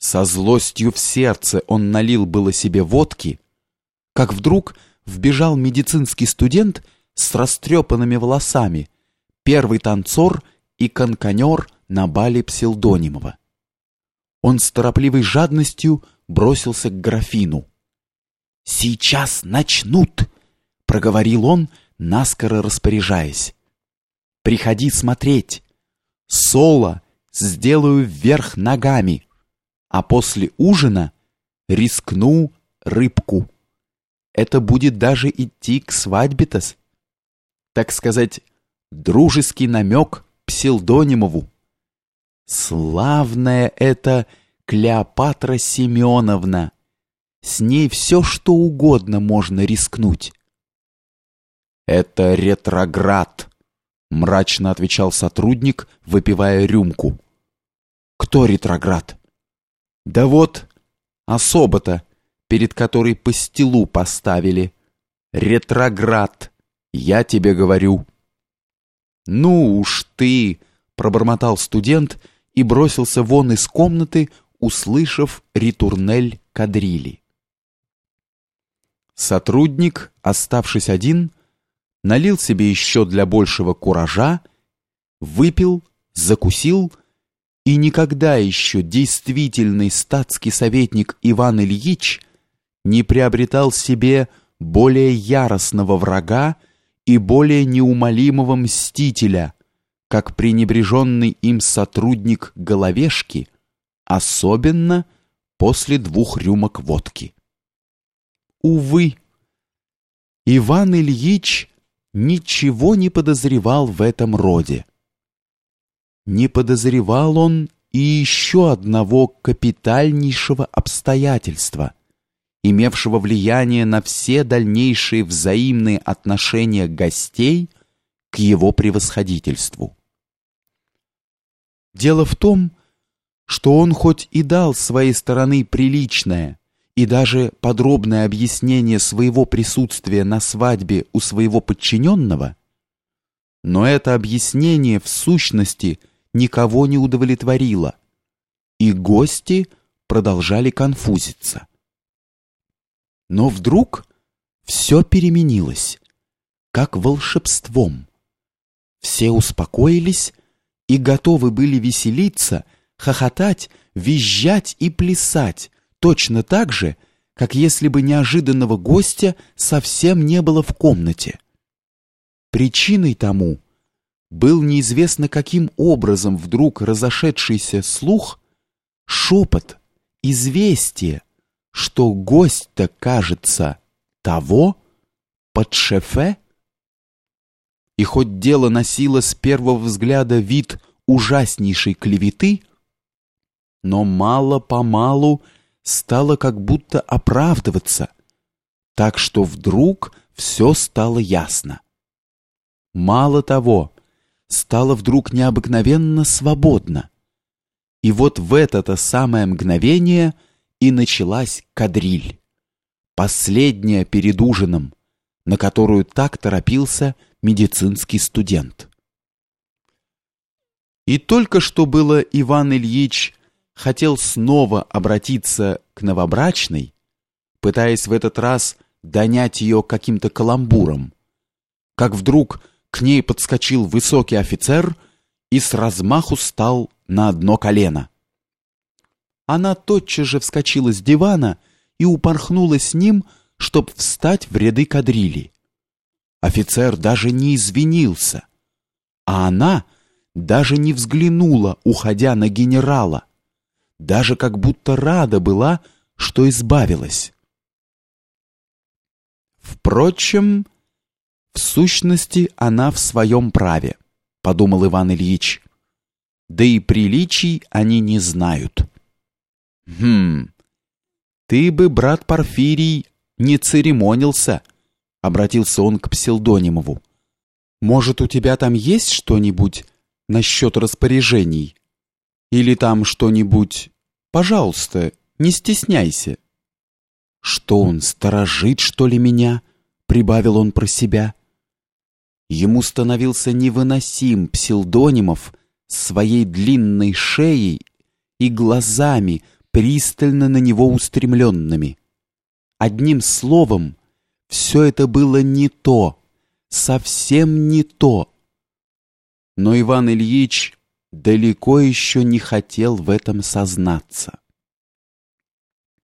Со злостью в сердце он налил было себе водки, как вдруг вбежал медицинский студент с растрепанными волосами, первый танцор и конканер на бале Псилдонимова. Он с торопливой жадностью бросился к графину. «Сейчас начнут!» — проговорил он, наскоро распоряжаясь. «Приходи смотреть! Соло сделаю вверх ногами!» А после ужина рискну рыбку. Это будет даже идти к свадьбе-то. Так сказать, дружеский намек Псилдонимову. Славная это Клеопатра Семеновна. С ней все что угодно можно рискнуть. Это ретроград, мрачно отвечал сотрудник, выпивая рюмку. Кто ретроград? Да вот, особо-то, перед которой пастилу поставили. Ретроград, я тебе говорю. Ну уж ты, пробормотал студент и бросился вон из комнаты, услышав ритурнель кадрили. Сотрудник, оставшись один, налил себе еще для большего куража, выпил, закусил и никогда еще действительный статский советник Иван Ильич не приобретал себе более яростного врага и более неумолимого мстителя, как пренебреженный им сотрудник Головешки, особенно после двух рюмок водки. Увы, Иван Ильич ничего не подозревал в этом роде не подозревал он и еще одного капитальнейшего обстоятельства, имевшего влияние на все дальнейшие взаимные отношения гостей к его превосходительству. Дело в том, что он хоть и дал своей стороны приличное и даже подробное объяснение своего присутствия на свадьбе у своего подчиненного, но это объяснение в сущности – никого не удовлетворило, и гости продолжали конфузиться. Но вдруг все переменилось, как волшебством. Все успокоились и готовы были веселиться, хохотать, визжать и плясать, точно так же, как если бы неожиданного гостя совсем не было в комнате. Причиной тому был неизвестно каким образом вдруг разошедшийся слух, шепот, известие, что гость-то, кажется, того, под шефе? И хоть дело носило с первого взгляда вид ужаснейшей клеветы, но мало-помалу стало как будто оправдываться, так что вдруг все стало ясно. Мало того, стало вдруг необыкновенно свободно. И вот в это-то самое мгновение и началась кадриль, последняя перед ужином, на которую так торопился медицинский студент. И только что было Иван Ильич хотел снова обратиться к новобрачной, пытаясь в этот раз донять ее каким-то каламбуром, как вдруг к ней подскочил высокий офицер и с размаху стал на одно колено. Она тотчас же вскочила с дивана и упорхнула с ним, чтоб встать в ряды кадрили. Офицер даже не извинился, а она даже не взглянула, уходя на генерала, даже как будто рада была, что избавилась. Впрочем, в сущности, она в своем праве, подумал Иван Ильич. Да и приличий они не знают. Хм. Ты бы, брат Порфирий, не церемонился, обратился он к Псилдонимову. Может, у тебя там есть что-нибудь насчет распоряжений? Или там что-нибудь? Пожалуйста, не стесняйся. Что он сторожит, что ли, меня? прибавил он про себя. Ему становился невыносим псилдонимов с своей длинной шеей и глазами, пристально на него устремленными. Одним словом, все это было не то, совсем не то. Но Иван Ильич далеко еще не хотел в этом сознаться.